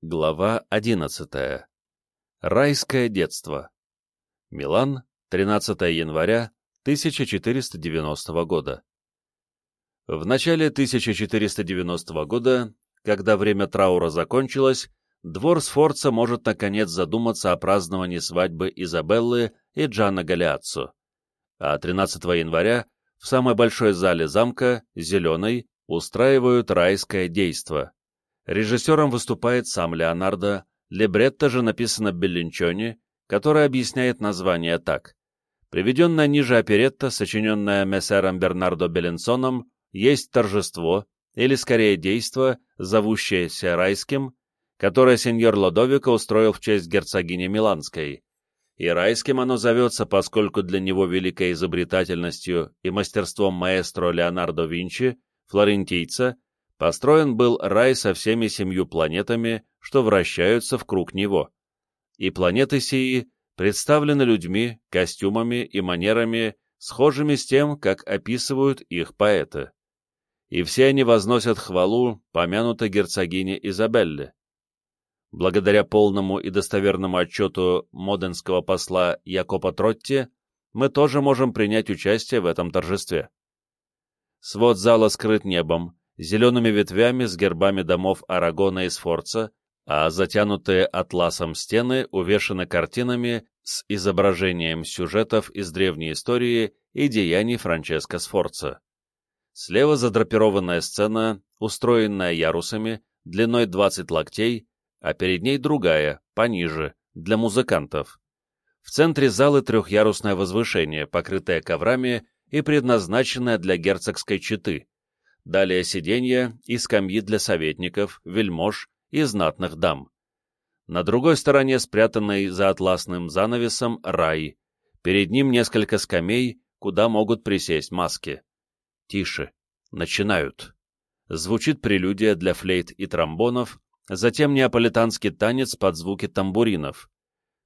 Глава 11. Райское детство. Милан, 13 января 1490 года. В начале 1490 года, когда время траура закончилось, двор Сфорца может наконец задуматься о праздновании свадьбы Изабеллы и Джана Галиаццо. А 13 января в самой большой зале замка, Зеленой, устраивают райское действо Режиссером выступает сам Леонардо, либретто же написано Беллинчони, которое объясняет название так. Приведенная ниже оперетта, сочиненная мессером Бернардо Беллинсоном, есть торжество, или скорее действо, зовущееся райским, которое сеньор Лодовико устроил в честь герцогини Миланской. И райским оно зовется, поскольку для него великой изобретательностью и мастерством маэстро Леонардо Винчи, флорентийца, Построен был рай со всеми семью планетами, что вращаются в круг него. И планеты сии представлены людьми, костюмами и манерами, схожими с тем, как описывают их поэты. И все они возносят хвалу помянутой герцогине Изабелле. Благодаря полному и достоверному отчету моденского посла Якопа Тротти, мы тоже можем принять участие в этом торжестве. Свод зала скрыт небом, зелеными ветвями с гербами домов Арагона и Сфорца, а затянутые атласом стены увешаны картинами с изображением сюжетов из древней истории и деяний Франческо Сфорца. Слева задрапированная сцена, устроенная ярусами, длиной 20 локтей, а перед ней другая, пониже, для музыкантов. В центре залы трехярусное возвышение, покрытое коврами и предназначенное для герцогской четы, далее сиденья и скамьи для советников, вельмож и знатных дам. На другой стороне, спрятанный за атласным занавесом, рай. Перед ним несколько скамей, куда могут присесть маски. Тише. Начинают. Звучит прелюдия для флейт и тромбонов, затем неаполитанский танец под звуки тамбуринов.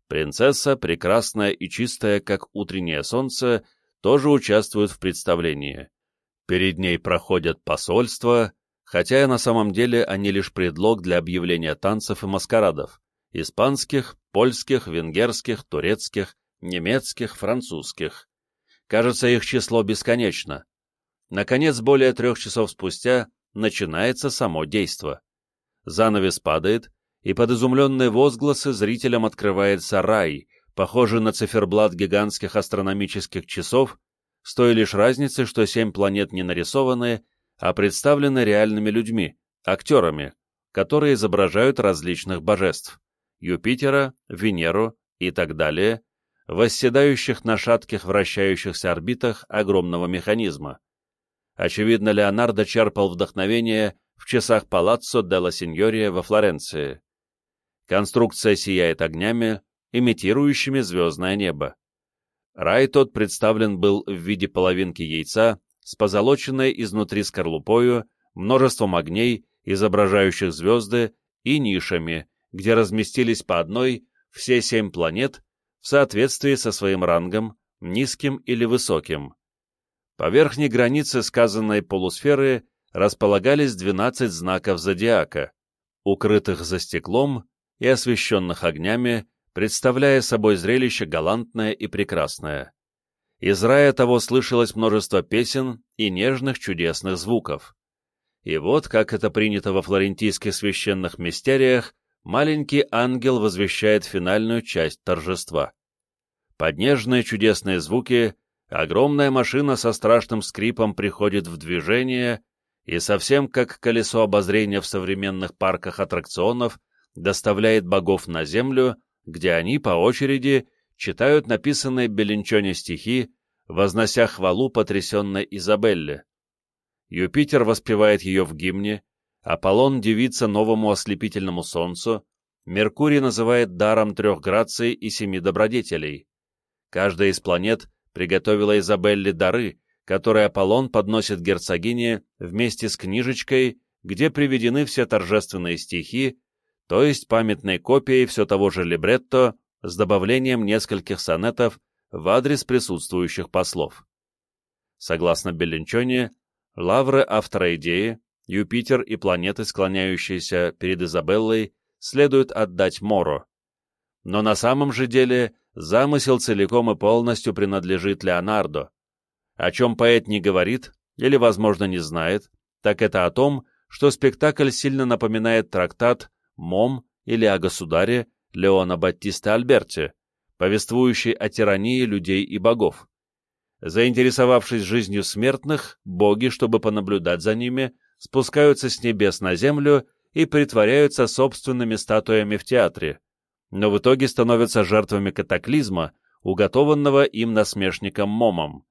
Принцесса, прекрасная и чистая, как утреннее солнце, тоже участвует в представлении. Перед ней проходят посольства, хотя и на самом деле они лишь предлог для объявления танцев и маскарадов – испанских, польских, венгерских, турецких, немецких, французских. Кажется, их число бесконечно. Наконец, более трех часов спустя начинается само действо. Занавес падает, и под изумленные возгласы зрителям открывается рай, похожий на циферблат гигантских астрономических часов, с той лишь разницей, что семь планет не нарисованы, а представлены реальными людьми, актерами, которые изображают различных божеств — Юпитера, Венеру и так далее, восседающих на шатких вращающихся орбитах огромного механизма. Очевидно, Леонардо черпал вдохновение в часах Палаццо делла Синьория во Флоренции. Конструкция сияет огнями, имитирующими звездное небо. Рай тот представлен был в виде половинки яйца с позолоченной изнутри скорлупою, множеством огней, изображающих звезды, и нишами, где разместились по одной все семь планет в соответствии со своим рангом, низким или высоким. По верхней границе сказанной полусферы располагались 12 знаков зодиака, укрытых за стеклом и освещенных огнями, представляя собой зрелище галантное и прекрасное. Из рая того слышалось множество песен и нежных чудесных звуков. И вот, как это принято во флорентийских священных мистериях, маленький ангел возвещает финальную часть торжества. Под нежные чудесные звуки огромная машина со страшным скрипом приходит в движение и совсем как колесо обозрения в современных парках аттракционов доставляет богов на землю где они по очереди читают написанные Беленчоне стихи, вознося хвалу потрясенной Изабелле. Юпитер воспевает ее в гимне, Аполлон дивится новому ослепительному солнцу, Меркурий называет даром трех граций и семи добродетелей. Каждая из планет приготовила Изабелле дары, которые Аполлон подносит герцогине вместе с книжечкой, где приведены все торжественные стихи, то есть памятной копией все того же либретто с добавлением нескольких сонетов в адрес присутствующих послов. Согласно Беллинчоне, лавры автора идеи, Юпитер и планеты, склоняющиеся перед Изабеллой, следует отдать Моро. Но на самом же деле замысел целиком и полностью принадлежит Леонардо. О чем поэт не говорит, или, возможно, не знает, так это о том, что спектакль сильно напоминает трактат «Мом» или о государе Леона Баттиста Альберти, повествующий о тирании людей и богов. Заинтересовавшись жизнью смертных, боги, чтобы понаблюдать за ними, спускаются с небес на землю и притворяются собственными статуями в театре, но в итоге становятся жертвами катаклизма, уготованного им насмешником Момом.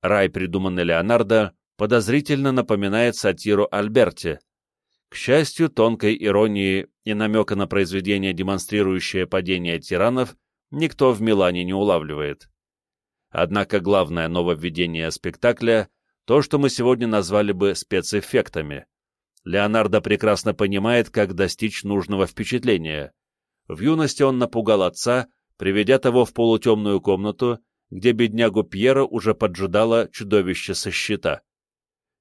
Рай, придуманный Леонардо, подозрительно напоминает сатиру Альберти. К счастью, тонкой иронии и намека на произведение, демонстрирующее падение тиранов, никто в Милане не улавливает. Однако главное нововведение спектакля — то, что мы сегодня назвали бы спецэффектами. Леонардо прекрасно понимает, как достичь нужного впечатления. В юности он напугал отца, приведя того в полутемную комнату, где беднягу Пьера уже поджидало чудовище со щита.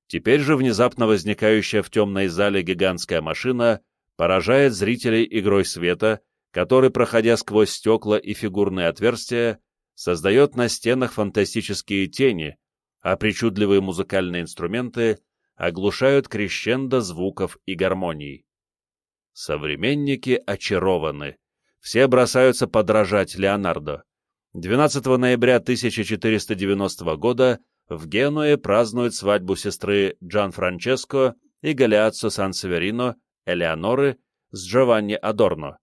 Теперь же внезапно возникающая в темной зале гигантская машина поражает зрителей игрой света, который, проходя сквозь стекла и фигурные отверстия, создает на стенах фантастические тени, а причудливые музыкальные инструменты оглушают крещендо звуков и гармоний. Современники очарованы. Все бросаются подражать Леонардо. 12 ноября 1490 года в Генуе празднуют свадьбу сестры Джан Франческо и Галиаццо Сан-Северино, Элеоноры, с Джованни Адорно.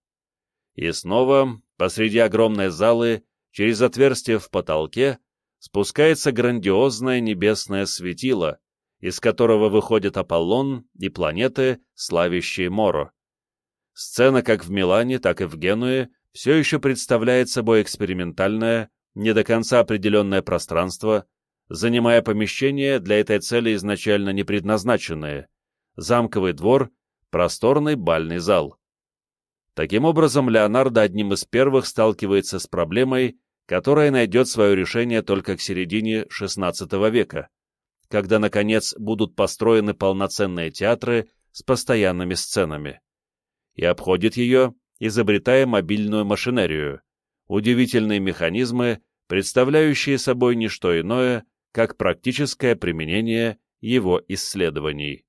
И снова, посреди огромной залы, через отверстие в потолке, спускается грандиозное небесное светило, из которого выходит Аполлон и планеты, славящие Моро. Сцена как в Милане, так и в Генуе все еще представляет собой экспериментальное, не до конца определенное пространство, занимая помещение для этой цели изначально не предназначенные, замковый двор, просторный бальный зал. Таким образом, Леонардо одним из первых сталкивается с проблемой, которая найдет свое решение только к середине XVI века, когда, наконец, будут построены полноценные театры с постоянными сценами. И обходит ее, изобретая мобильную машинерию, удивительные механизмы, представляющие собой не что иное, как практическое применение его исследований.